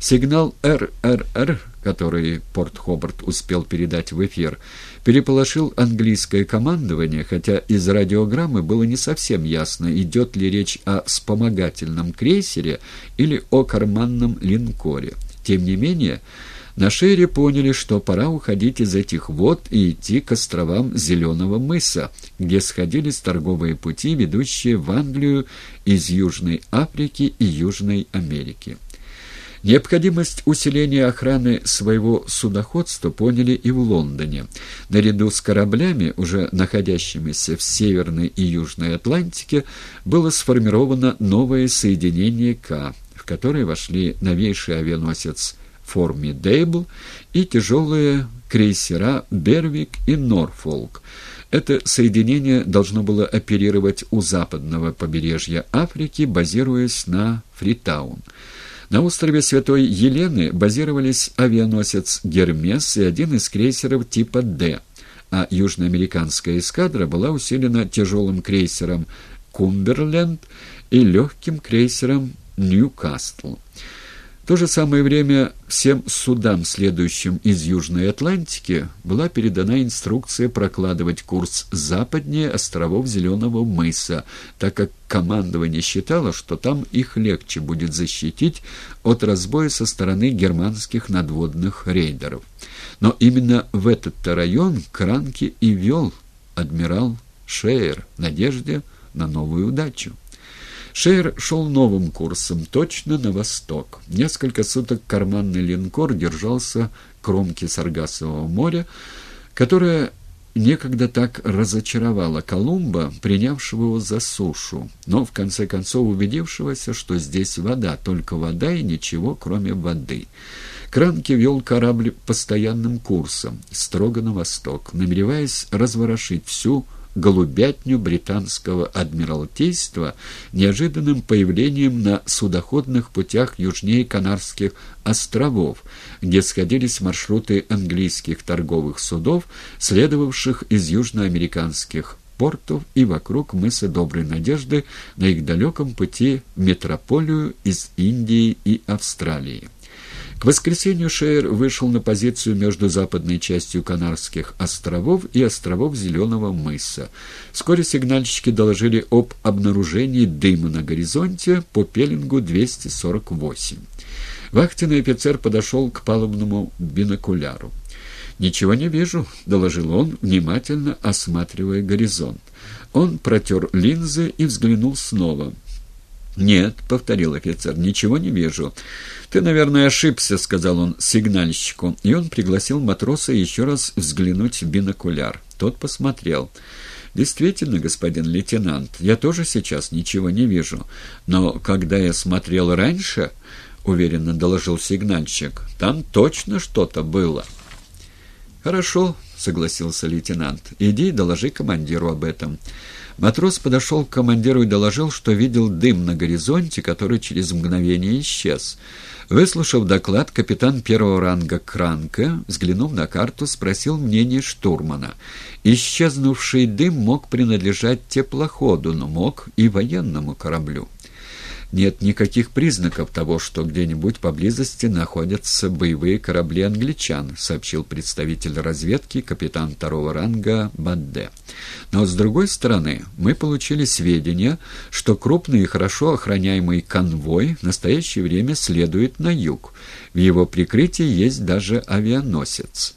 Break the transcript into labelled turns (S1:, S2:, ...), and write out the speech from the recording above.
S1: Сигнал РРР, который Порт Хобарт успел передать в эфир, переполошил английское командование, хотя из радиограммы было не совсем ясно, идет ли речь о вспомогательном крейсере или о карманном линкоре. Тем не менее, на Шере поняли, что пора уходить из этих вод и идти к островам Зеленого мыса, где сходились торговые пути, ведущие в Англию из Южной Африки и Южной Америки. Необходимость усиления охраны своего судоходства поняли и в Лондоне. Наряду с кораблями, уже находящимися в Северной и Южной Атлантике, было сформировано новое соединение К, в которое вошли новейший авианосец «Формидейбл» и тяжелые крейсера «Бервик» и «Норфолк». Это соединение должно было оперировать у западного побережья Африки, базируясь на Фритаун. На острове Святой Елены базировались авианосец «Гермес» и один из крейсеров типа «Д», а южноамериканская эскадра была усилена тяжелым крейсером «Кумберленд» и легким крейсером «Ньюкасл» то же самое время всем судам, следующим из Южной Атлантики, была передана инструкция прокладывать курс западнее островов Зеленого мыса, так как командование считало, что там их легче будет защитить от разбоя со стороны германских надводных рейдеров. Но именно в этот-то район Кранки и вел адмирал Шейер в надежде на новую удачу. Шейр шел новым курсом, точно на восток. Несколько суток карманный линкор держался кромки Саргасового моря, которое некогда так разочаровало Колумба, принявшего его за сушу, но в конце концов убедившегося, что здесь вода, только вода и ничего, кроме воды. Кранки вел корабль постоянным курсом, строго на восток, намереваясь разворошить всю голубятню британского адмиралтейства неожиданным появлением на судоходных путях южнее Канарских островов, где сходились маршруты английских торговых судов, следовавших из южноамериканских портов и вокруг мыса Доброй Надежды на их далеком пути в метрополию из Индии и Австралии. К воскресенью Шейер вышел на позицию между западной частью Канарских островов и островов Зеленого мыса. Вскоре сигнальщики доложили об обнаружении дыма на горизонте по пеленгу 248. Вахтенный офицер подошел к палубному бинокуляру. «Ничего не вижу», — доложил он, внимательно осматривая горизонт. Он протер линзы и взглянул снова. «Нет», — повторил офицер, — «ничего не вижу». «Ты, наверное, ошибся», — сказал он сигнальщику, и он пригласил матроса еще раз взглянуть в бинокуляр. Тот посмотрел. «Действительно, господин лейтенант, я тоже сейчас ничего не вижу. Но когда я смотрел раньше, — уверенно доложил сигнальщик, — там точно что-то было». «Хорошо», — согласился лейтенант. «Иди и доложи командиру об этом». Матрос подошел к командиру и доложил, что видел дым на горизонте, который через мгновение исчез. Выслушав доклад, капитан первого ранга Кранка, взглянув на карту, спросил мнение штурмана. Исчезнувший дым мог принадлежать теплоходу, но мог и военному кораблю нет никаких признаков того, что где-нибудь поблизости находятся боевые корабли англичан», сообщил представитель разведки капитан второго ранга Бадде. «Но, с другой стороны, мы получили сведения, что крупный и хорошо охраняемый конвой в настоящее время следует на юг. В его прикрытии есть даже авианосец».